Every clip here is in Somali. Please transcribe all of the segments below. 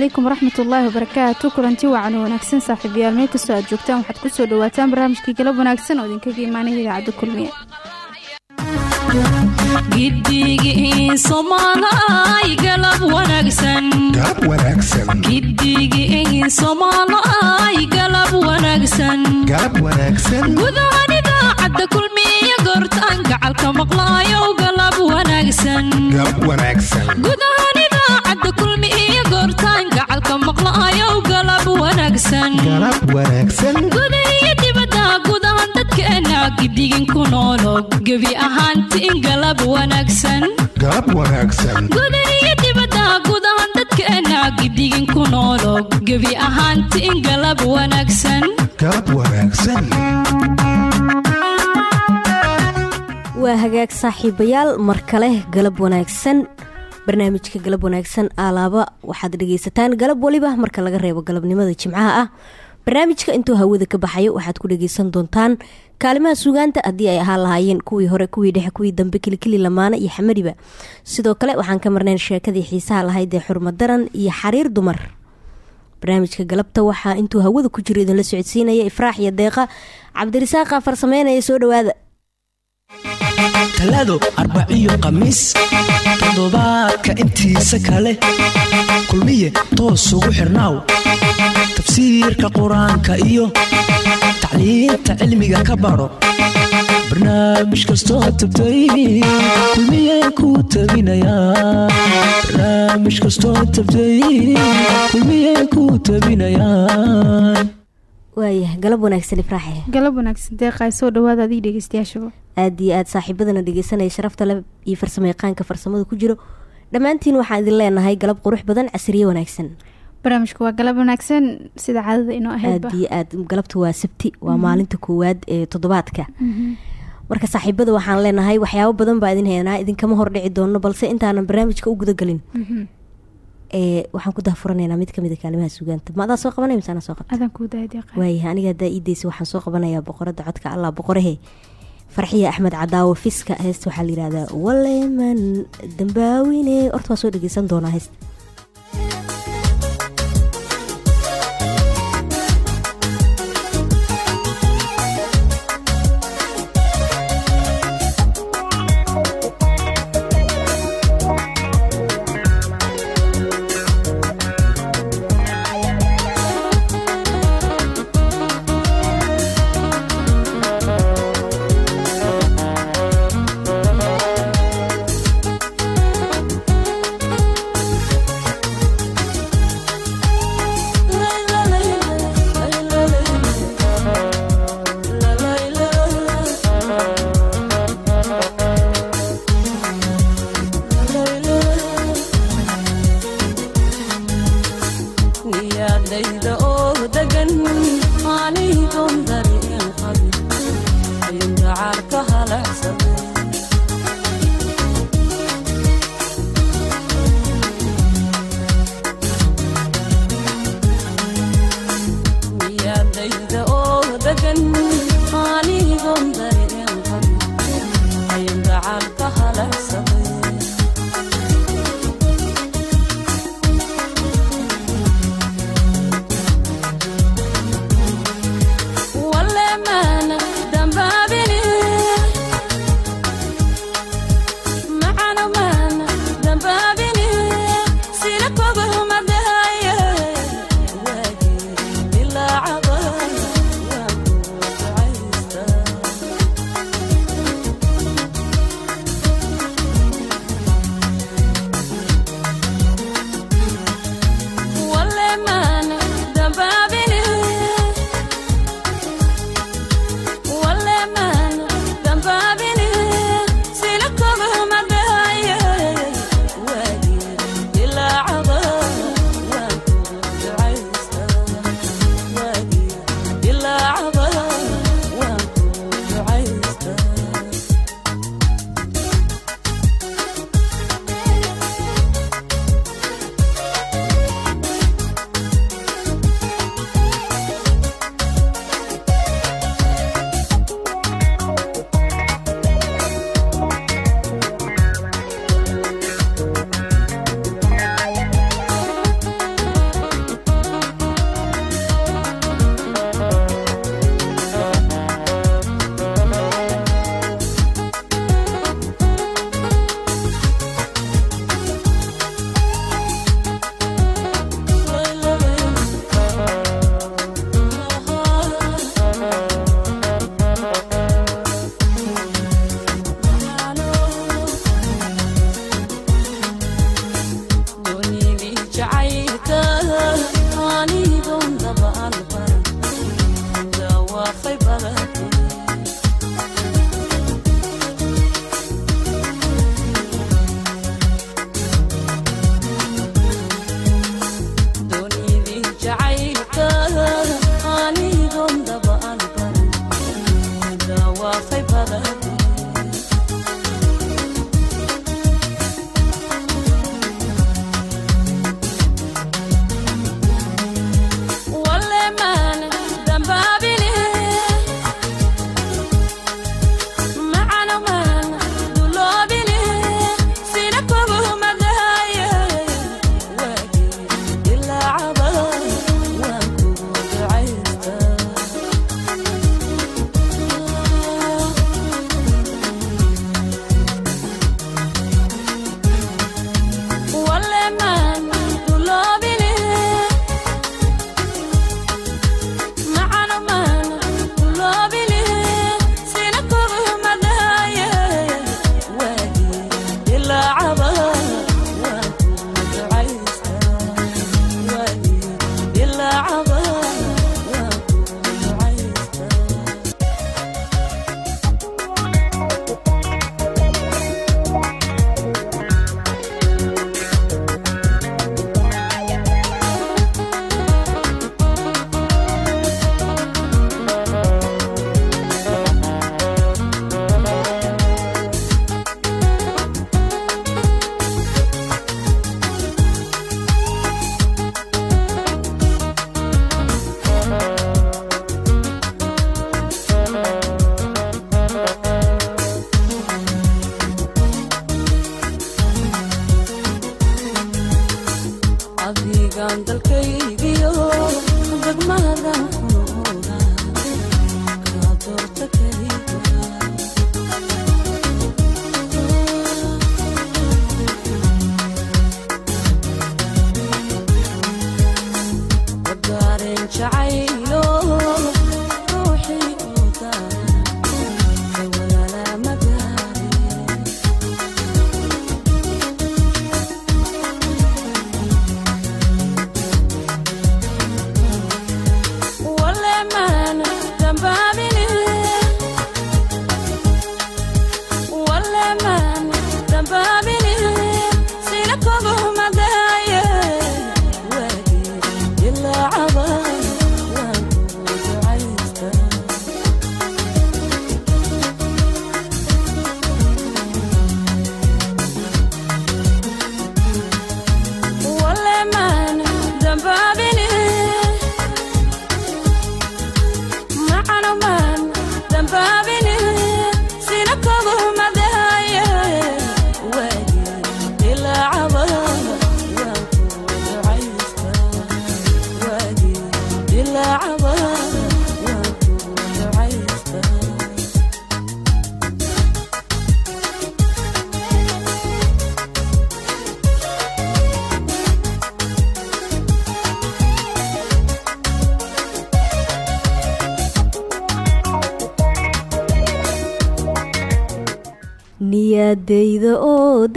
calaykum waraxmatullaahi wabarakaatu kulanti wacan wanaagsan saaxiibayaal meel kastoo aad joogtaan waxaad ku soo dhawaataan barnaamijkii galab wanaagsan oo idinkaga imaanaya idaacadda kulmiye. Gidigii soomaalay galab wanaagsan. Galab wanaagsan. Gidigii soomaalay galab wanaagsan. Galab wanaagsan. Gudahan idaacadda kulmiye goortaan gacalka maqlaayo galab wanaagsan maqlaayo galab wanaagsan galab wanaagsan guda iyo dibadda gudahan dadkeena gidigin ku noolo gebi ahaantiin galab wanaagsan galab wanaagsan guda iyo dibadda gudahan dadkeena gidigin ku noolo gebi ahaantiin galab wanaagsan galab wanaagsan waa hagaag saaxiibayaal mar kale galab wanaagsan barnaamijka galab wanaagsan alaaba waxaad dhegaysataan galab waliba marka laga reebo galabnimada jimcaha ah. Barnaamijka intuu hawada ka baxayo waxaad ku dhagaysan doontaan kaalimaha sugaanta haddii ay ahaan lahaayeen kuwii hore kuwii dhexe kuwii dambe kilikili lamaana iyo xamariba. Sidoo kale waxaan ka marnayn sheekadii xiisaha lahayd ee xurmadaran iyo xariir dumar. Barnaamijka galabta waxaa intuu hawada ku jiro idinla socodsiinaya ifraax iyo deeqa. Cabdirasaaqa farsameynaya soo dhawaada talaado arbaciyo khamiis toddobaadka intiisa kale. Kulmiye toos ugu xirnaaw tafsiirka qur'aanka iyo tacliinta cilmiga ka baro. Barnaamij kastoo tabtay kulmiye kuu tabinayaan waayah galab wanaagsan ifraaxe galab wanaagsan deeqaay soo dhawaada adig dhegeystayaashaba aada iyo aada saaxiibadana dhegeysanaya sharafta le iyo farsamo yaqaanka farsamada ku jiro. Dhammaantiin waxaan idin leenahay galab qurux badan casriye wanaagsan. Barnaamijku waa galab wanaagsan sida caadada inoo aada iyo aad galabta waa sabti waa maalinta koowaad ee toddobaadka. Marka saaxiibada waxaan leenahay waxyaabo badan baa idin heynaa idinkama hordhici doono balse intaanan barnaamijka u gudagelin ee waxaan ku dahfuranaynaa mid ka mid a kaalimaha sugaanta ma adaa soo qabanay mise anaa soo qabta? Adaan kuu daaya deeqa waaya aniga haddaa iideysa waxaan soo qabanayaa boqorada codka allah boqorahe farxiya axmed cadaawo fiska heesta waxaa la yihahdaa waleman dambaawine horta waa soo dhegeysan doonaa heesta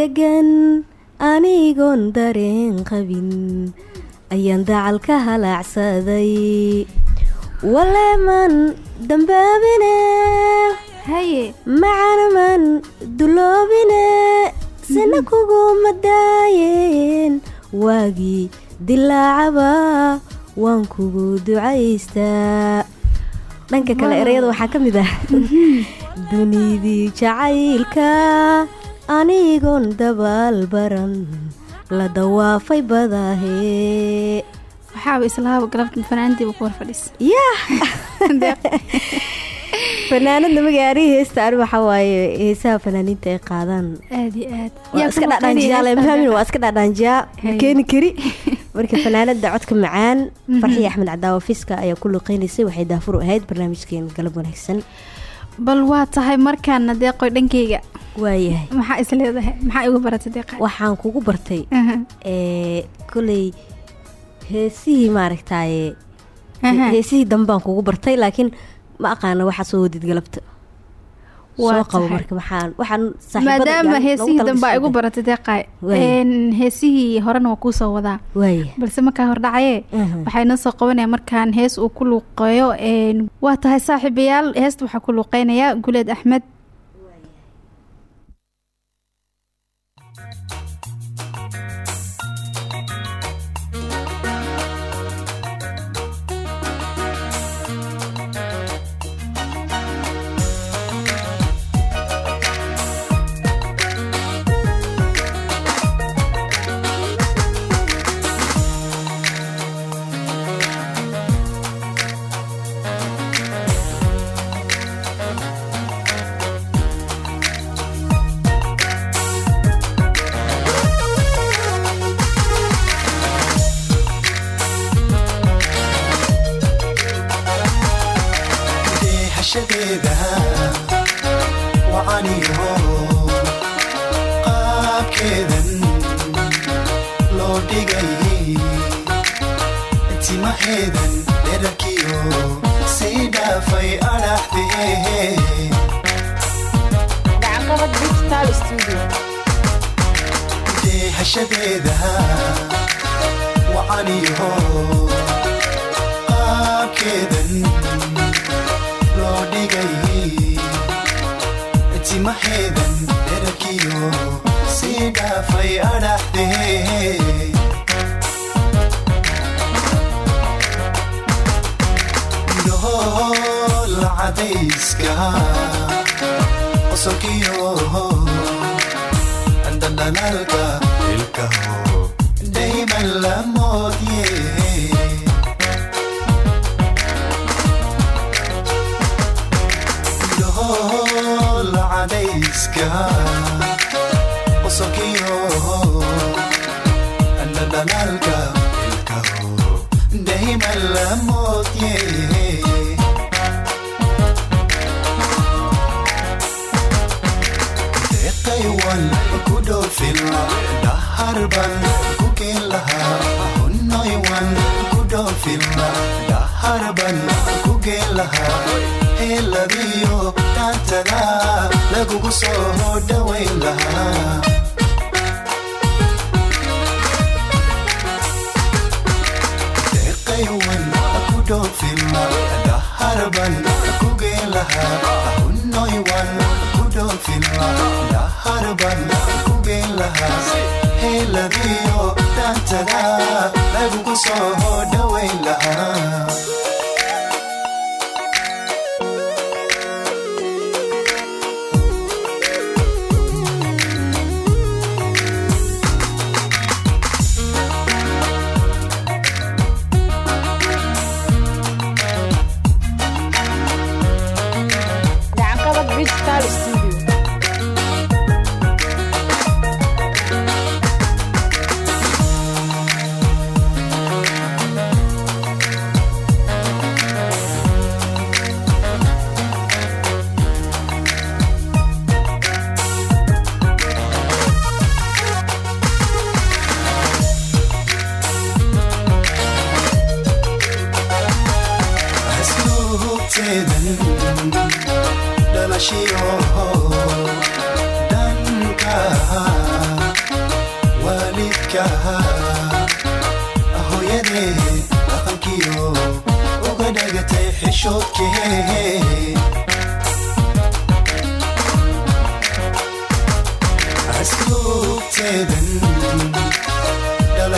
degan anigoon dareen qabin ayaan dacal ka halaacsaday waleeman dambaabine haye. macanaman duloobine sina kuguma daayeen waagii dilaacaba waan kugu ducaystaa dhanka kale ereyada waxaa ka mid ah dunidii jacaylka anigoon dabaal baran la dawaafay badahee waxaaba islaaba galabta fanaandiiba ku hor fadhis yah fanaanadna magaarihii heesta ani waxaa waaye heesaha fanaaniinta ay qaadaan aad iyo aad waa iska dhadhaanjiyaa ma keeni kari marka fanaanada codka macaan farxiya axmed cadaawa fiska ayaa ku luqeynaysay waxay daafur u ahayd barnaamijkeen galab wanaagsan bal waa tahay markaana deeqoy dhankeyga waayahay maxaa is leedahay? Maxaa igu baratay deeqa waxaan kugu bartay ee koley heesihii maaragtaaye heesihii dambaan kugu bartay laakiin ma aqaana waxaa soo wadid galabta maadaama heesihii dambe ay igu baratay deeqaay heesihii horena waa kuusoo wadaa. Balse markaa hordhacaye waxay noo soo qabanaya markaan hees uu ku luuqeeyo waa tahay saaxiibayaal heesta waxaa ku luuqeynaya guleed axmed ku dhoofila dhaharban ku geen lahaa heeladiyo dhaantada lagugu soo dhowayn lahaa deeqaywan ku dhoofila dhaharban ku geen lahaa hunnoywan ku dhoofila dhaharban ku geen lahaa heeladiyo dhaantada lagugu soo dhowayn lahaa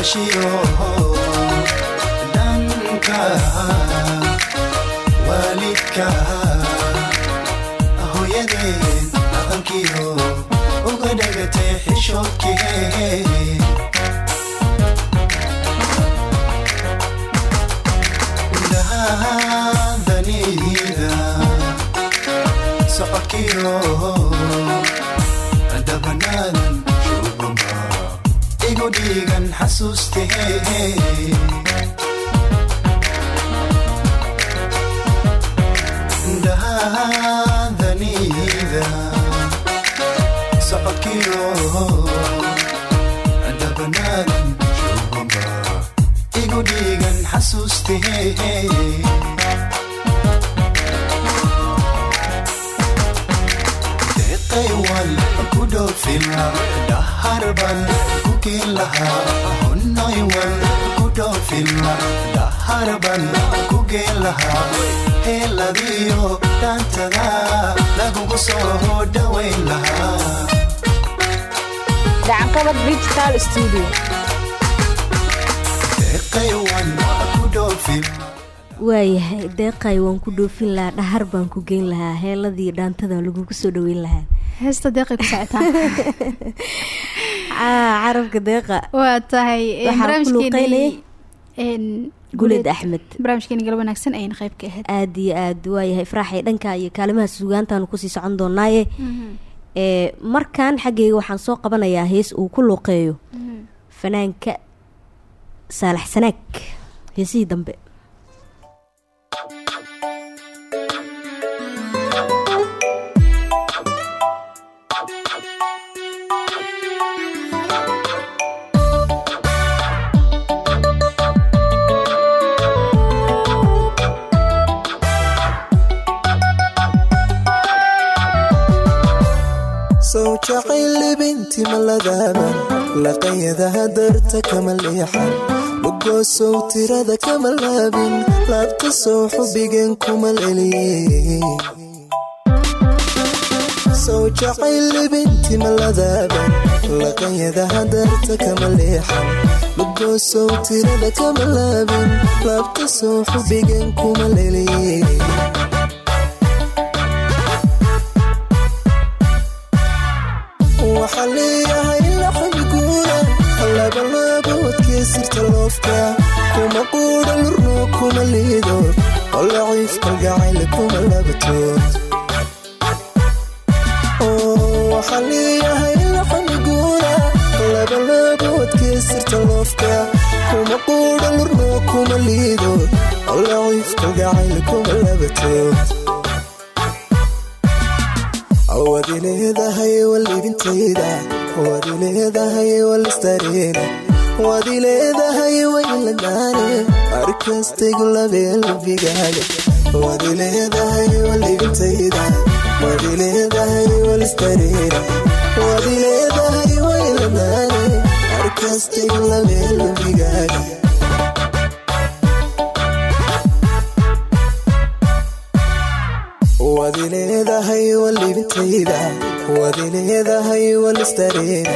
dhalashiyo dhanka waalidka hooyadeed dhaqankiyo uga dhagatay xishoodkee indhahadanida socodkiyo dabanaadan dhiigan xasuustee indhahadanida socodkiyo dabanaadan shubamba igu dhiigan xasuustee deeqaywan ku dhoofila dhaharban ku geen lahaa ku ku geen lahaa heeladiyo dhaantada lagugu soo lahaa dhoofila waayahay deeqay waan ku dhoofin lahaa dhahar baan ku geyn lahaa heeladii dhaantada lagugu soo dhaweyn lahaa heesta deeqay ku socotaa Aa, carabka deeqa waa tahay een, Waxaa ku luuqeynayay barnaamijkeenii een, guleed axmed barnaamijkeeni gal wanaagsan ayayna qayb ka ahayd aada iyo aada waayahay faraaxay dhanka iyo kaalimaha suugaantaanu ku sii socon doonaaye ee markan xaggeyga waxaan soo qabanayaa hees uu ku luuqeeyo fanaanka saalax sanaag heesihii dambe libinti maladaaban laqayadaha darta kama leexan lugoosow tirada kama laabin laabta sow xubigen kuma leliye sow jacayl libinti maladaaban laqayadaha darta kama leexan lugoosow tirada kama laabin laabta sow xubigen kuma leliye loofka kuma quudha lurno kuma liido oo laciif kalgacayl kuma labatood waxaa leeyahay laxmi guura labalaaboodkee sirta loofka kuma quudha lurno kuma liido oo laciif kalgacayl kuma labatood wadi leedahay walibintayda wadi leedahay walistareena wadi leedahay wayladaane arkastaygu labeelbigaaga wadi leedahay walibintayda wadi leedahay walistareena wadi leedahay wayladaane arkastaygu labeelbigaaga wadi leedahay walibintayda wadi leedahay walistareena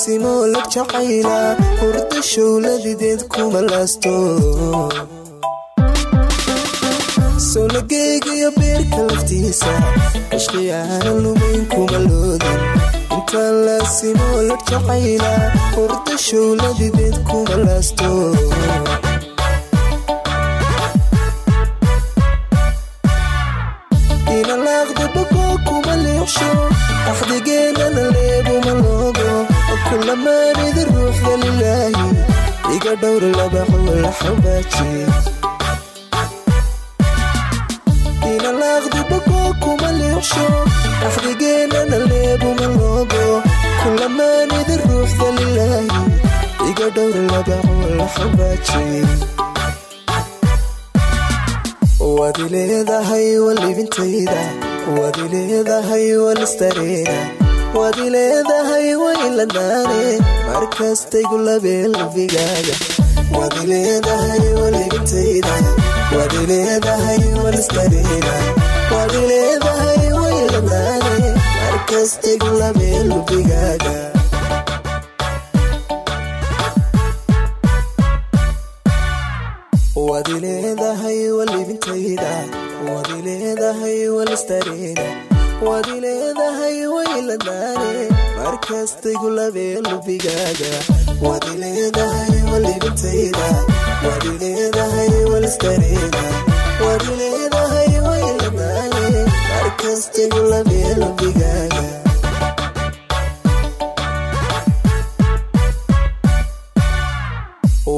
laasimoo lag hurda showladideed kuma laasto. Sowlageygiyo beerka laftiisa washqiyaana lumayn kuma loodin. Intaan laasimoo lag jacayla hurda showladideed kuma laasto. Inalaaqda bogoo kuma leexsho axdigeenana iga dhowr labaxoola xabaaji inalaaqda bogoo kuma leexsho axdigeenana leebuma loogo kulamaanida ruuxda lilaahi iga dhowr labaxoola xabaaji wadi leedahay walibintayda wadi leedahay walistareena wadi leedahay wayladaane markastaygu leedahay walibintayda wadi leedahay walibintayda wadi leedahay walistareena waad ileedahay wayladaane markastaygu labee lubigaaga waad ileedahay walibintayda waad ileedahay walistareeda waad ileedahay wayladaane markastaygu labee lubigaaga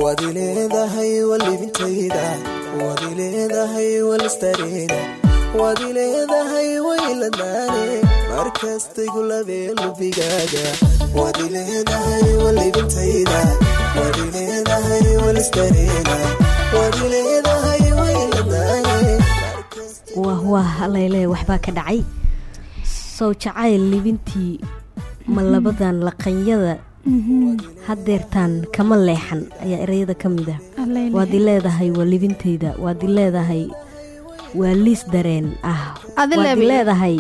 waad ileedahay walibintayda waad ileedahay walistareeda waad ileedahay wayladaane markastaygu labee lubigaaga waad ileedahay walibintayda waad ileedahay walistareeda waad ileedahay wayladaane wah wah allayle waxbaa ka dhacay sow jacayl libintii ma labadan laqanyada hadeertaan kama leexan ayaa ereyada ka mid ah waad i leedahay waa libintayda waad i leedahay waa liis dareen ah. Leedahay.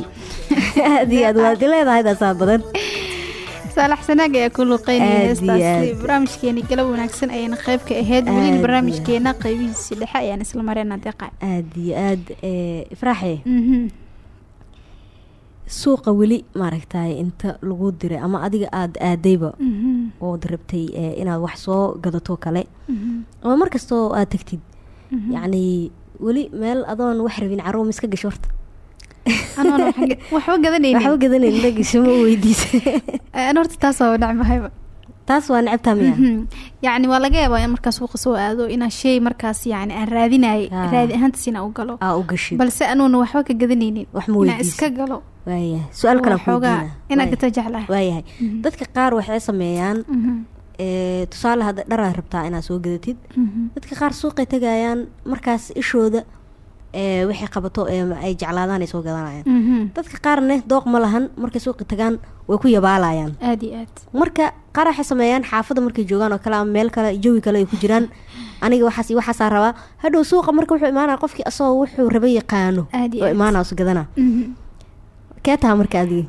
Aad iyo aad waad i leedahay daasaa badan. Saalax sanaag ayaa ku luuqeynaya Aad iyo heestaasi aad. barnaamijkeeni galab wanaagsan ayayna qayb ka ahayd. Aad welina barnaamijkeena qaybihiisii dhexe ayaan isla mareyna deeqa aad iyo aad ifraaxe. Mhm. suuqa weli maaragtay inta lagu diray ama adiga aada aadayba Mhm. ood rabtay inaad wax soo gadato kale. Mhm. ama mar kastoo aad tagtid. Yacni weli meel adoon wax rabin caruum iska gasho horta. Waxba gadanaynin. Waxba gadanayn la gasho ma weydiisa horta taas waa nacmahayba taas waa necabtaa miya Mhm. yacni waa laga yaabaa in markaas suuqa soo aado inaa shay markaas yacni aan raadinayay Ah. raadi ahaantiis inaa u galo. Aa u gashid balse anuuna waxba ka gadanaynin. Inaa iska galo. Waayahay. Su'aal kale inaa Waaya- gata jeclahay. Waayahay. Dadka qaar waxay sameeyaan Mhm. Tusaale hadda dharaad rabtaa inaad soo gadatid. Mhm. dadka qaar suuqay tagayaan markaas ishooda ee, waxay qabato ay jeclaadaan ay soo gadanayaan Mhm. dadka qaarne dooq ma lahan markay suuqi tagaan way ku yabaalayaan. Aad iyo aad. Marka qaar waxay sameeyaan xaafadda markay joogaan oo kale ama meel kale jawi kale ay ku jiraan. Aniga waxaas waxaasaa rabaa hadhow suuqa marka wuxuu imaanaya qofkii asagoo wuxuu raba yaqaano. Oo su gadana Mhm. kee taha marka adiga?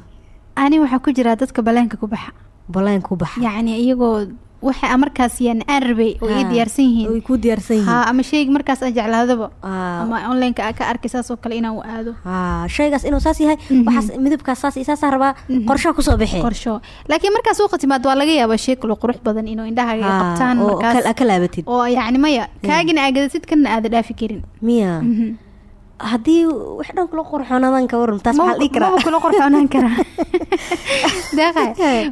Ani waxaa ku jiraa dadka baleenka ku baxa baleen ku baxa. Yacni iyagoo waxa markaas yani aan rabay oo ii Ha, diyaarsan yihiin. ku diyaarsan yihiin. ha ama shayga markaas aan jeclaadaba. Aa, ama onlineka ka arkay saas oo kale inaan u aado. Haa shaygaas inuu saas yahay Mhm. waxaas midabkaas saas saasaa rabaa qorshaha ku soo bixi. Qorsho. Laakiin markaas suuqa timaad waa laga yaabaa shay kalo qurux badan inuu indhahaaga qabtaan markaas. ka- laabatid oo yacni maya kaagina aagadatid kana aada dhaafi karin. Miya. Mhm. Haddii wax dhan kula qurxoonaadaan ka waran taas maxaa la dhihi karaa? kula qorxoonaan karaa. Deeqa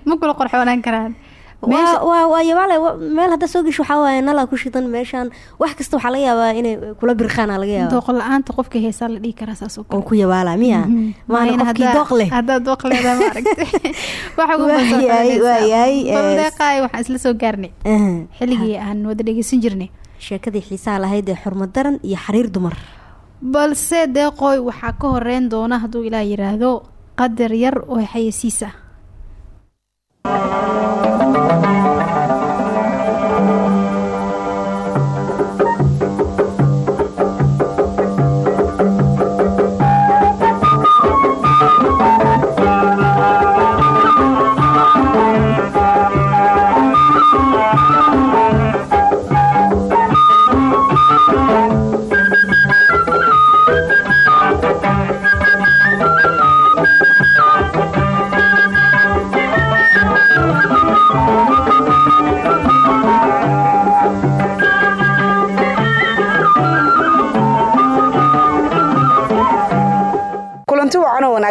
ma kula qorxoonaan karaan waa waa waa yabaale wa- meel hadda soo gesho waxaa waaye nalaa ku shidan meeshaan. Wax kasta waxaa laga yaabaa inay kula birqaana laga yaaba dooq la'aanta qofka heesaa la dhihi karaa saas oo ku yabaala miya maana qofkii dooq leh. haddaa dooq leedaa ma aragti waxa ugu Waayahay, xoolaysaa. waayahay, bal ee, deeqaay waxaan isla soo gaarnay. Xilligii aan wada dhegeysan jirnay. Sheekadii xiisaha lahayd ee xurmad daran iyo xariir dumar balse deeqooy waxaa ka horeyn doona hadduu ilaah yiraahdo qadar yar oo xayeysiis ah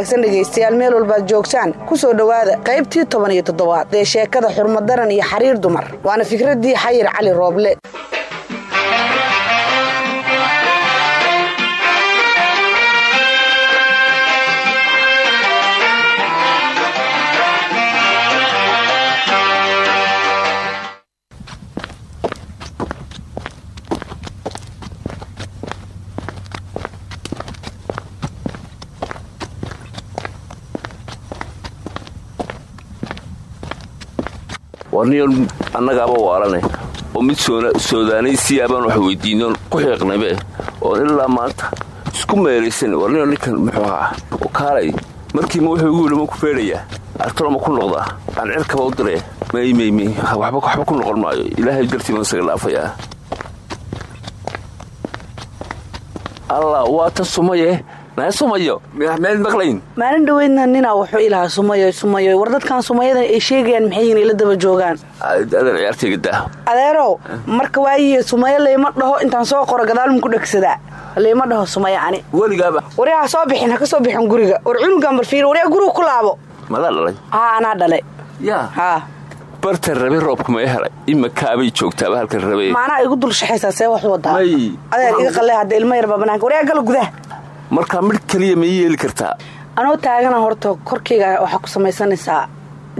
wanaagsan dhegaystayaal meel walbaad joogtaan ku soo dhowaada qaybtii toban iyo toddobaad ee sheekada xurmadaran iyo xariir dumar. Waana fikraddii xayir cali rooble warniyon annagaaba waalane oo mid soodaanaysiya baan wax weydiinoon ku xiiqnabe oon ilaa maanta isku meeraysan. Warniyo ninkan muxuu ahaa oo kaalay. Markiima wuxuu igu yidhi ma ku feedhayaa artalo ma ku noqdaa. Aan cirkaba u diree. Maymeymi waxba waxba ku noqon maayo. Ilaahay dartii baan isaga dhaafayaa allah waa tan sumaye naa sumayo. Meel maqlayn. Maalin dhoweydna ninaa wuxuu ilahaa sumayo sumayo war dadkan sumayadan ay sheegayaan maxay yihiin ila daba joogaan? Adeer ciyaartayga daa adeerow marka waayihi sumayo layma dhaho intaan soo qoro gadaalmu ku dhegsadaa? Layma dhaho sumaya ani. Weligaaba. Waryaa ha soo bixin ha ka soo bixin guriga. War cunugan barfiir waryaa guriga ku laabo. Madaa dhalay. Haa anaa dhalay. Yaa barta rabe roobka ma helay. Imakaabay joogtaaba halkan rabe. Maanaa igu dul shaxaysaa see wax wadaa adeer iga qalle hadda ilmo yarbaa banaanka waryaa gala gudaha markaa midh keliya ma ii yeeli kartaa anoo taagana horta korkayga waxaa ku samaysanaysaa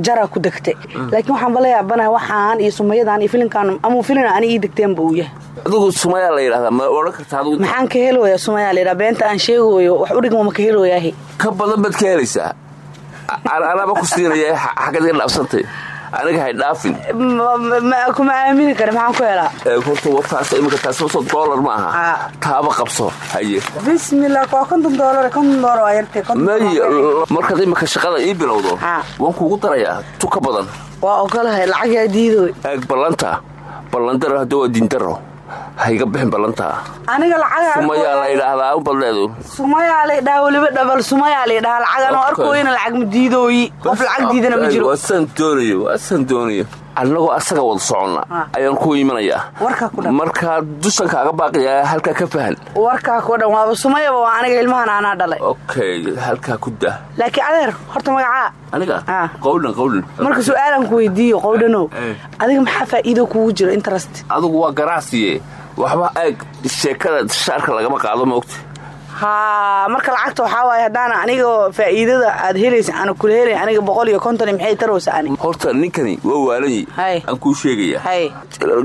jaraa ku degtay laakiin waxaan bala yaabanaha waxaan iyo sumayadan iyo filinkan amau filina ani ii degteenba uu yahay adigu sumayaa la yidhahdaa ma odhan kartaa adigu maxaan ka helooyaa sumayaa layidhaa beenta aan sheegooyo wax u dhigma ma ka helooyaahi ka badan baad ka helaysaa anaaba ku siinaya xa- xaggaad iga dhaafsantay aniga hay dhaafin. Ma- ma- ma- kuma aamini kara maxaan ku helaa? Ee, horta wataas imika taasi wasoo doolar ma aha. Ah. taaba qabso haye. Bismillah waa konton doolar konton doolar waa yartay may markaad imika shaqada ii bilowdo Ah. waan kuugu darayaa tu ka badan. Waa ogolahay lacag yaa diidooy eeg ballanta ballandaro hadda waa diindaro ha iga bixin ballantaa aniga lacaga sumayaa la yidhaahdaa u badleedu sumayaa la dhaha weliba dhabal sumayaa la dhahaa lacag anoo Okay. arkooyina lacag ma diidooyi. Qof lacag diidana ma jiro. waa saan doonayo waa saan doonayo annagoo asaga wada soconna Ah. ayaan ku imanayaa markaa dushan kaaga baaqiyaa halkaa ka fahan. Warkaa ku dhan waaba sumayaba waa aniga ilmahan anaa dhalay. Okay halkaa ku dah laakiin adeer horta magacaa. Aniga? Ah. qowdhan qowdhan marka su'aalan ku weydiiyo qowdhanow Eh. adiga maxaa faa'iido kugu jiro interest? Adigu waa ganacsiye waxba eeg sheekada shaarka lagama qaado maogta haa marka lacagta waxaa waaye haddaana anigoo faa'iidada aad helaysa ana kula helay aniga boqol iyo konton maxay tarowsa ani? Horta ninkani waa waalanyi Hay. aan kuu sheegaya. Hay.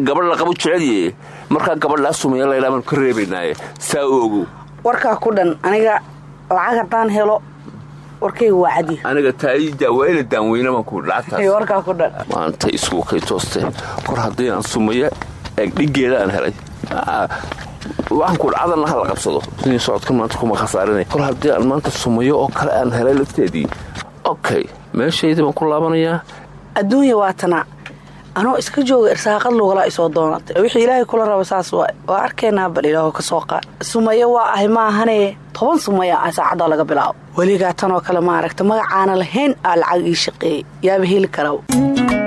Gabadh la qabo jecelye markaa gabadhaa sumaya laydhaa baan ka reebaynaaye. Saa u ogow warkaa ku dhan aniga lacag haddaan helo warkayga waa cadi aniga taaidaa waa ina daanweyna baan ku lacagtaas. Warkaa ku dhan. Maanta isugu kay tooste kor haddii aan sumaya eeg dhiggeeda aan helay waxaan ku dhacdana ha la qabsado. Sidii socodka maanta kuma khasaarinay kor haddii aan maanta sumayo oo kale aan helay lafteedii. Okay meeshaydii baan ku laabanayaa adduunya waa tana. Anoo iska jooga irsaaqad lugalaa isoo doonatay wixii ilaahay kula raba saas waa waa arkaynaa bal ilaaho ka soo qaad. Sumayo waa ahay ma ahane. Toban sumaya ah saacaddaa laga bilaabo. Weligaa tanoo kale ma aragta magacaana lahayn aa lacag ii shaqeeyey. Yaaba heli karaa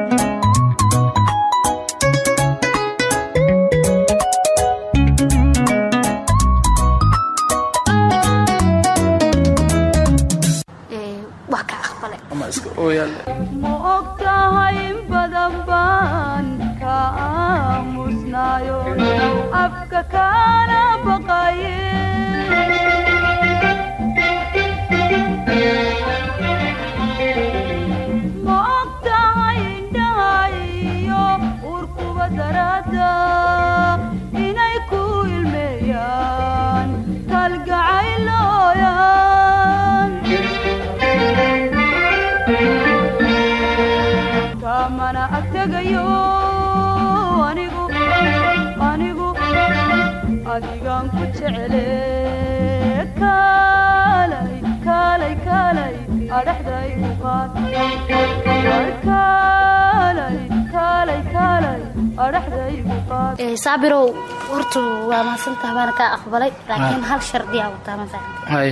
ma og tahay in badan baan ka aamusnaayo afka kaana baqaye kamana agtegayo anigu anigu adigaan ku jecele kaalay kaalay kaalay adhaxday u qaad kaalay kaalay kaalay adhaxday u qaad saabirow horta waa mahadsantaha baana kaa aqbalay laakiin hal shardi aa wataa ma fahamta hay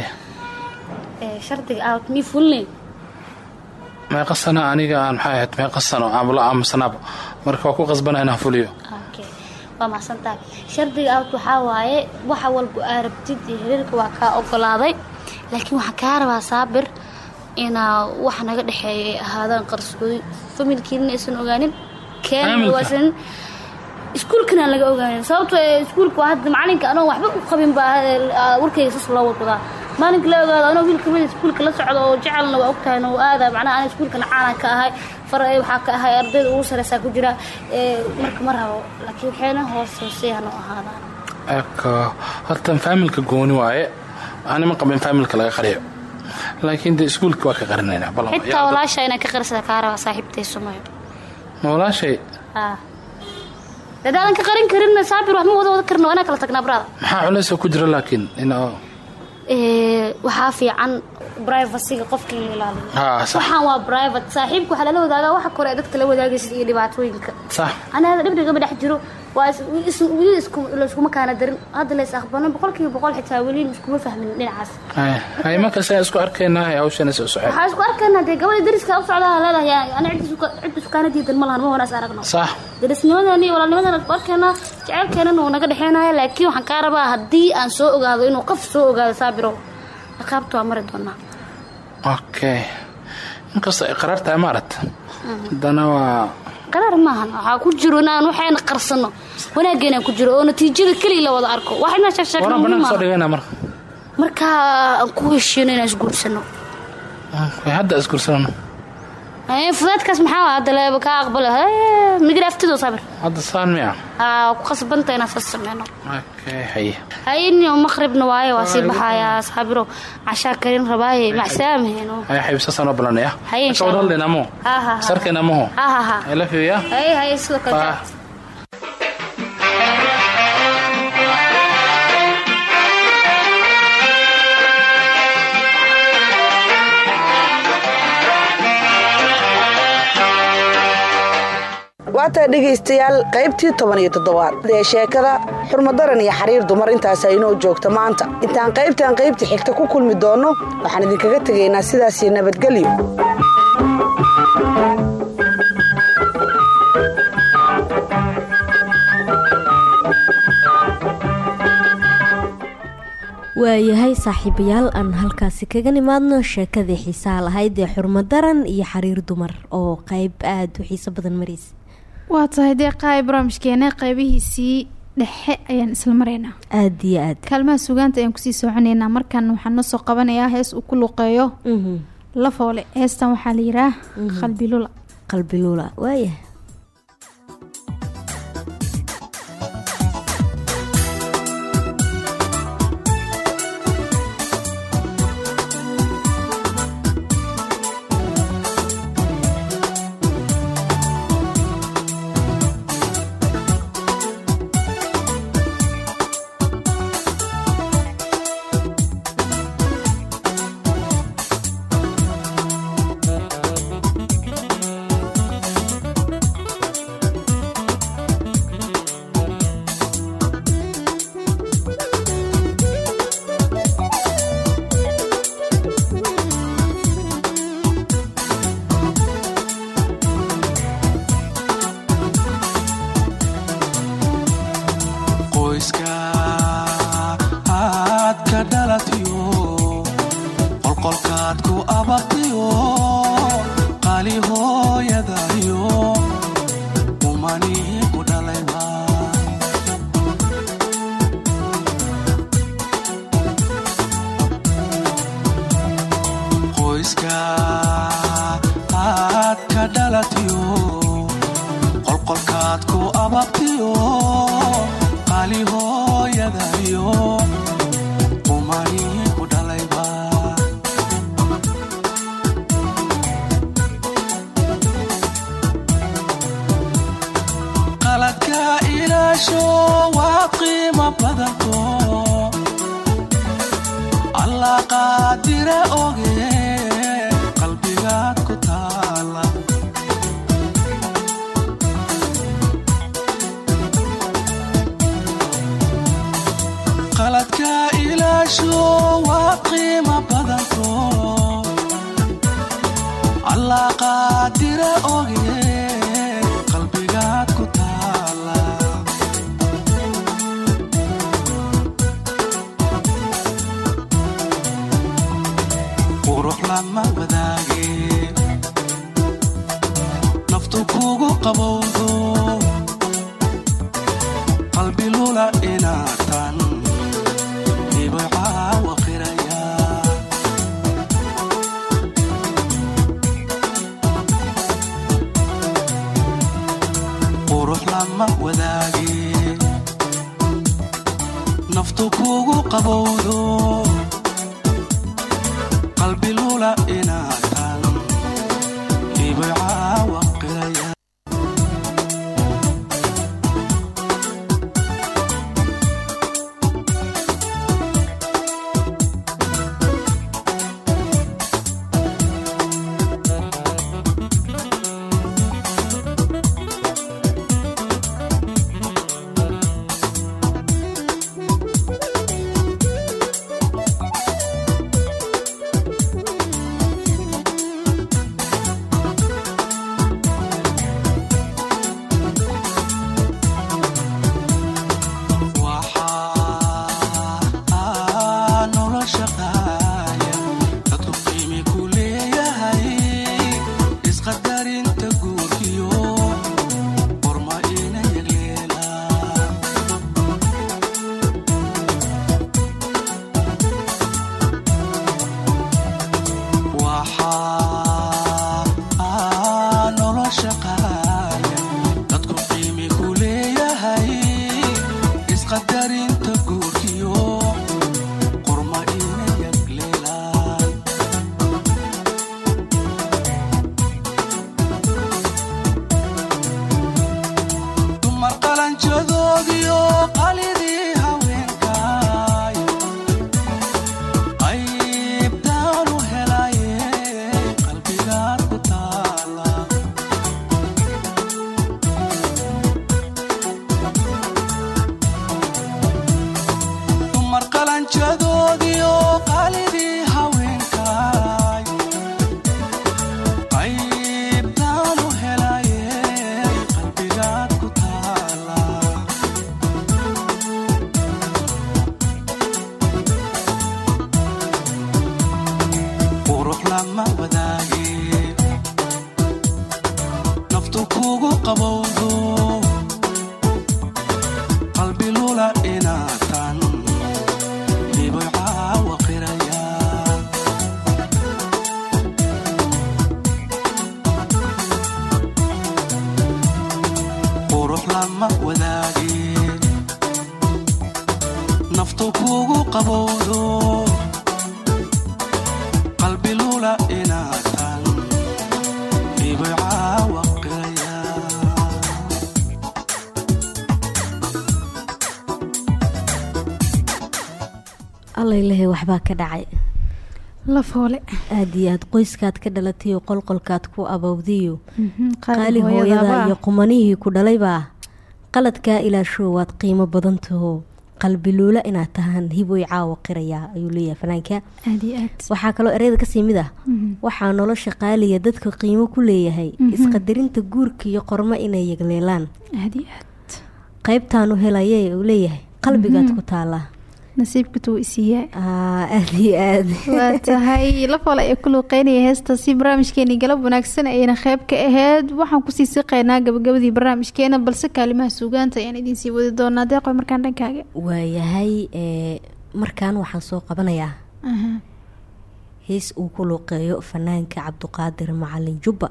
shardiga aa wata mii fulnayn meeqa sana aniga aan maxay ahayd? Meeqa sano aanbala aamusanaaba marka waa ku qasbana inaan fuliyo. Okay waa mahadsantahay shardiga aa wata waxaa waaye waxa walba aa rabtid iyo xiriirka waa kaa ogolaaday. Laakiin waxaan kaa rabaa saabir inaa wax naga dhexeeya ay ahaadaan qarsoodi. Familkiina aysan ogaanin keena Familka? waasan iskuulkana laga ogaanin. Sababtoo iskuulka waa hadda macalinka anoo waxba u qabin baa warkayga sas loo wadwadaa maalinka la ogaado anoo wiil ka mid iskuulka la socdo oo jecelna waa ogtahayna oo aada macnaha ana iskuulkana caanan ka ahay far waxaa ka ahay ardayda ugu sareysaa ku jira ee marka ma rabo laakiin waxayna hoos hooseeyaan oo ahaadaan hortan faamilka gooni waaye anima qabin faamilka laga qariyo. Laakiin dee iskuulka waa ka qarinaynaa bal xitaa walaasha inaan ka qarisada kaa rabaa saaxiibtay sumayo ma walaashay? Dadaadan ka qarin karin saabir wax ma wada wada karno waa inaan kala tagnaa brada maxaa culaysa ku jira laakiin in waxaa fiican privacyga qofka in la ilaaliyo waxaan waa private. Saaxiibka waxaa lala wadaagaa waxa kore dadka la wadaagaysid iyo dhibaatooyinka. Sax. Anaada dhibdhigama dhex jiro is- is- layskuma kaana darin. Hadda lays aqbalin boqolkiiba boqol xitaa weli iskuma fahmin dhinacaas. Haya, haya, markaas ayaan isku arkaynaa hawshana soo socon waxaa isku arkaynaa dee gabadha dariska u socdaa leedahay ana cidda suka- cidda sukaana diidan ma lahan ma wanaas aragno. Sax. Darisnimadan iyo walaalnimadan isku arkaynaa jecelkeenan uu naga dhexeynaya laakiin waxaan kaa rabaa haddii aan soo ogaado inuu qof soo ogaado saabiro. Ciqaabta waa mari doonaa. Okay inkastoo ay qaraar tahay maarat haddana waa qaraar maahan. Waxaa ku jiro inaan waxayna qarsano. Wanaageena ku jiro oo natiijada keliya la wada arko. Wax inaan sheegsheegno waran muhiim banaanka soo maaha dhigayna marka. Marka aan ku heshiino inaan isguursano Okay, hadda isguursanano Eh, fudaadkaas maxaa waa? Hadda leeba kaa aqbala migir aftido sabir. Hadda saan miya? Ku qasbanta inaan saas sameyno haye hayni maqribna waaye waa sii baxayaa saabiro cashaa karin rabaaye macsaamaheno haya xaybsaasaan oo balanaya Haye, insha Allah. sarkayna moho haye haye sidoo kale waataa dhegaystayaal qaybtii toban iyo toddobaad ee sheekada xurmadaran iyo xariir dumar intaas aynoo joogta maanta. Intaan qaybtan qaybta xigta ku kulmi doonno waxaan idinkaga tegaynaa sidaasiyo nabadgelyo. Waayahay saaxiibayaal aan halkaasi kaga nimaadno sheekadii xiisaha lahayd ee xurmadaran iyo xariir dumar oo qayb aada u xiiso badan maraysa waa tahay deeqaay barnaamijkeena qaybihiisii dhexe ayaan isla maraynaa aada iyo aad. Kaalmaha sugaanta ayaan ku sii soconaynaa. Markan waxaan noo soo qabanayaa hees uu ku luqeeyo. Lafoole heestan waxaa la yihaah qalbilula qalbiluula waayahay waxbaa ka dhacay? Lafoole aada iyo aad qoyskaad ka dhalatay oo qolqolkaad ku abowdiyo. Qaali hooyadaba. hooyada iyo qumanihii ku dhalaybaa qaladkaa ilaashow waad qiimo badantaho qalbiluula inaad tahaan hiboy caawa qirayaa ayuu leeyahay fanaanka. Waxaa kaloo ereyada ka sii mid ah. Mhm. waxaa nolosha qaaliya dadka qiimo ku leeyahay. Mhm. isqadarinta guurka iyo qormo inay yegleelaan qaybtaanu helaye uu leeyahay. Qalbigaad Mhm. ku taalaa nasiibkatu wuu isiiyaa aad iyo aad waa tahay lafoole ee ku luuqeynaya heestaasi barnaamijkeeni galab wanaagsan ayayna qeyb ka aheyd waxaan ku sii siqaynaa gabagabadii barnaamijkeena balse kaalimaha suugaanta ayaan idiin sii wadi doonaa deeqoy markaan dhankaaga. Waayahay ee, markaan waxaan soo qabanayaa. Hees uu ku luuqeeyo fanaanka cabduqaadir macalin jubba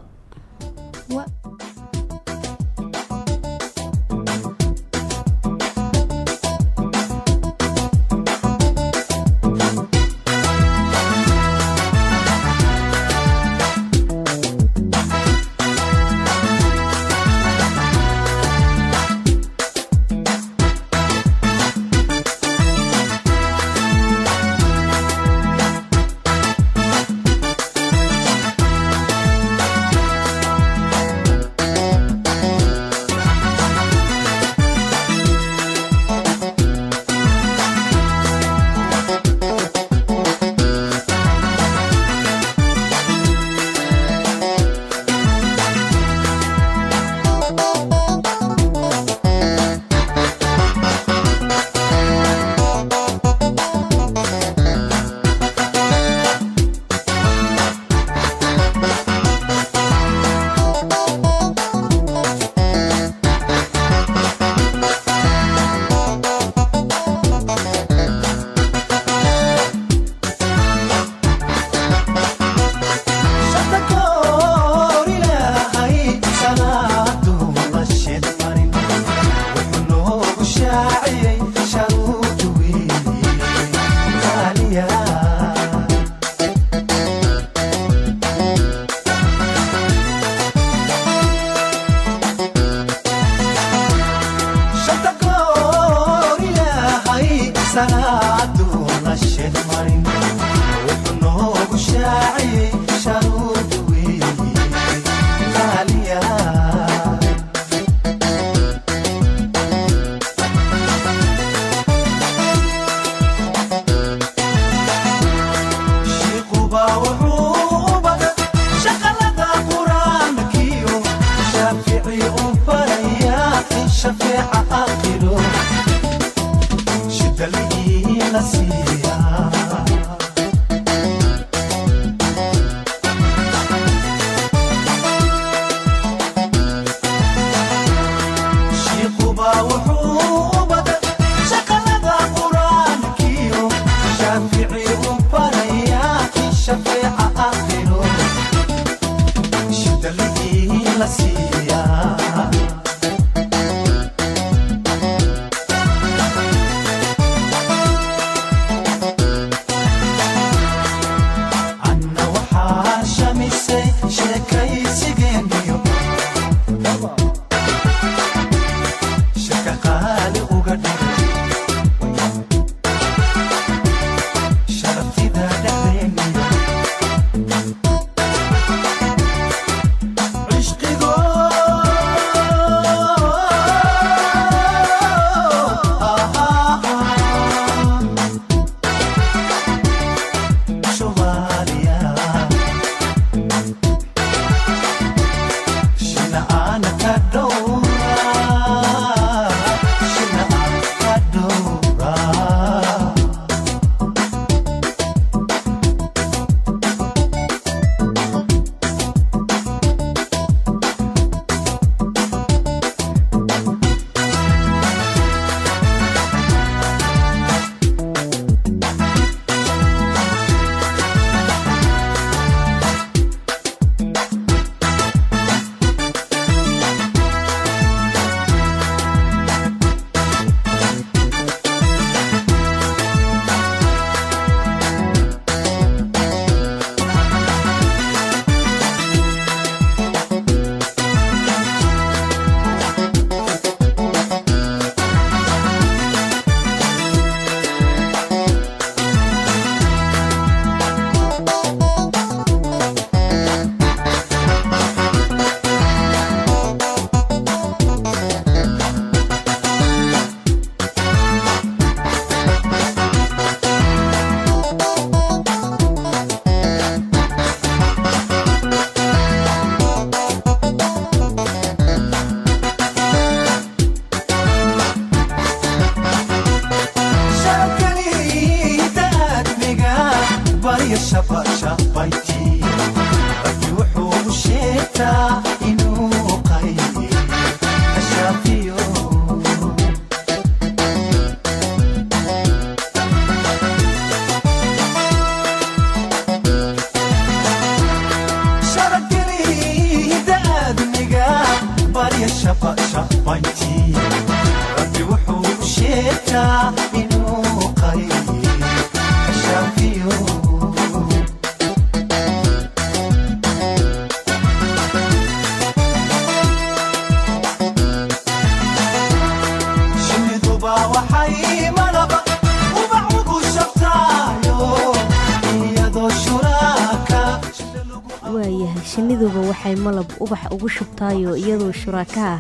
shinniduba waxay malab ubax ugu shubtaayo iyadoo shuraaka ah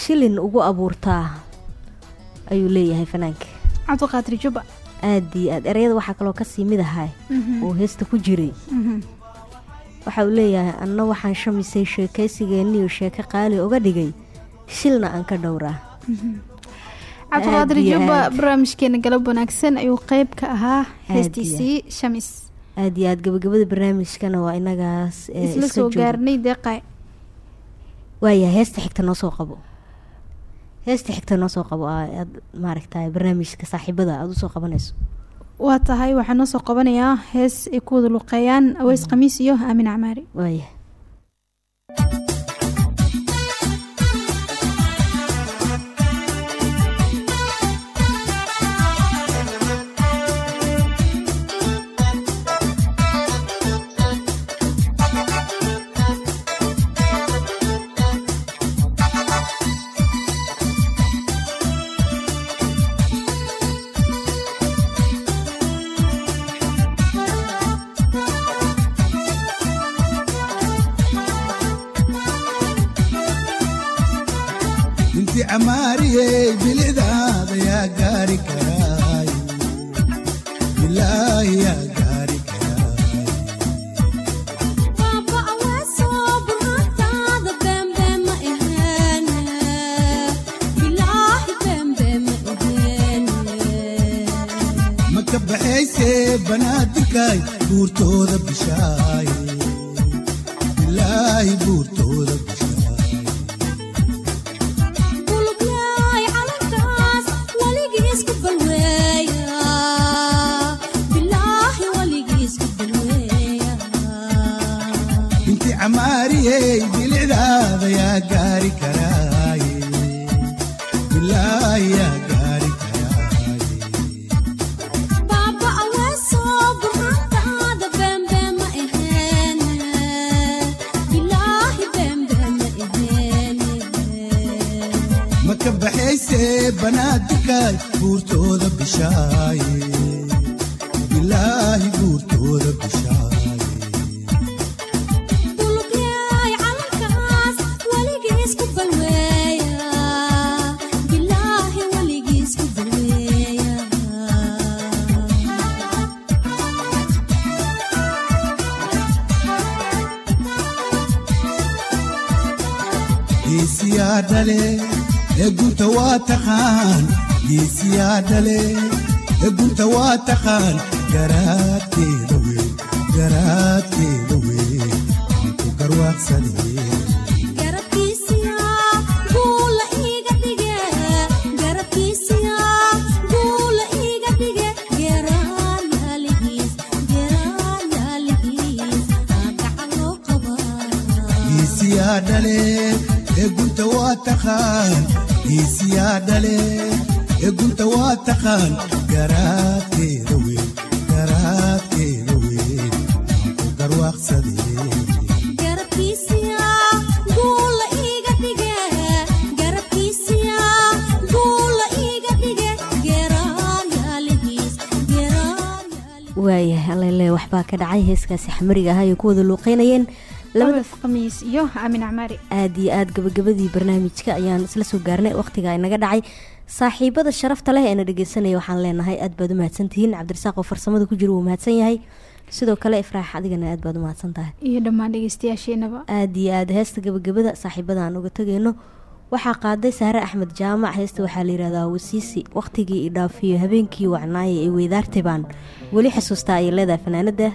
shilin ugu abuurtaa ayuu leeyahay fanaanka. Cabdiqaadir juba aad iyo aad. Ereyada waxaa kaloo ka sii mid ahay Mhm. oo heesta ku jiray. Mhm. waxa uu leeyahay anna waxaan shamisay sheekaysigeeniyo sheeko qaali uga dhigay. Shilna aan ka dhowraa. Cabdiqaadir Aad iyo juba barnaamijkeena galab wanaagsan ayuu qeyb ka ahaa heestiisii shamis. Aad iyo aad gabagabada barnaamijkana waa inagaas ee, isla soo gaarnay deeqay. Waayahay heesta xigta noo soo qabo heesta xigta noo soo qabo aa- aad maaragtay barnaamijka saaxiibada aada u soo qabanayso? Waa tahay waxaa noo soo qabanayaa hees ay ku wada luqeeyaan aweys khamiis iyo aamin camaari waayahay inti camaariyey bilicdaada yaa gaari karaay bilaahi yaa gaari ma ka baxaysee banaadirkaay buurtooda bishaay. Bilaahi buurtooda geesiyaa dhale ee gunta waa taqaan weyn weyn waayahay allele waxbaa ka dhacay heeskaasi xamariga ahaa ay ku wada luuqeynayeen labada khamiis iyo aamin camaari aad iyo aad gabagabadii barnaamijka ayaan isla soo gaarnay. Waqtiga inaga dhacay saaxiibada sharafta leh eena dhegeysanaya waxaan leenahay aad baad u mahadsantihiin. Cabdirasaaq oo farsamada ku jira wuu mahadsan yahay. Sidoo kale ifraax adigana aad baad u mahadsan tahay iyo dhammaan dhegeystayaasheenaba aad iyo aad heesta gabagabada saaxiibada aan uga tegayno waxaa qaaday saare axmed jaamac heesta waxaa layihahdaa wasiisi. Waqtigii idhaafiyo habeenkii wacnaaye ee weydaartay baan. Weli xasuustaa ayay leedahay fanaanada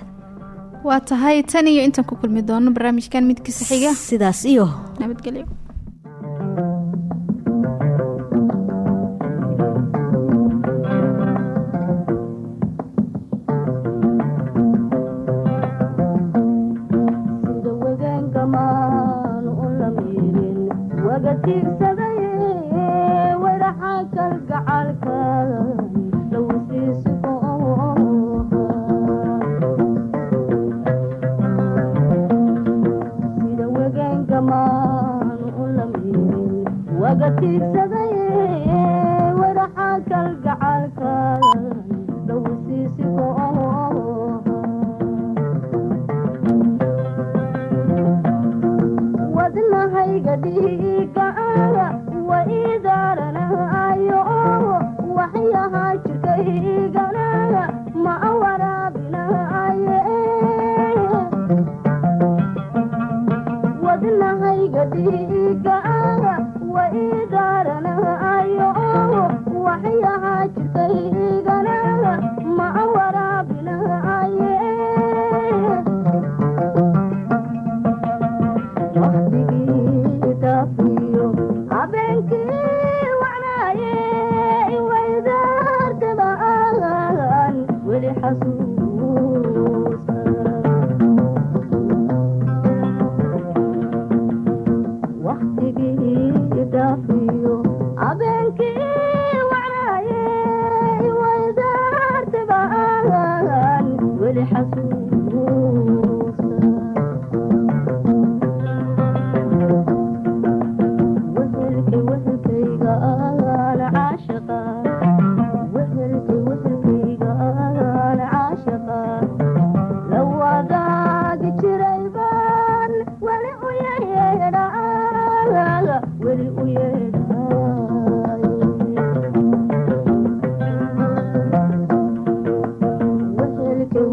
waa tahay tan iyo intaan ku kulmi doono barnaamijkan midkiisa xiga sidaas iyo. Nabadgelyo wadxakalgacalka laga tiirsaday waraxa kalgacaalka dhowsiisiko wadnahayga dhiigaaya wa ii daaranaayo waxyaha jirka iganaya ma awaraabinaaye wadnahayga dhiig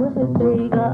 wixii qayga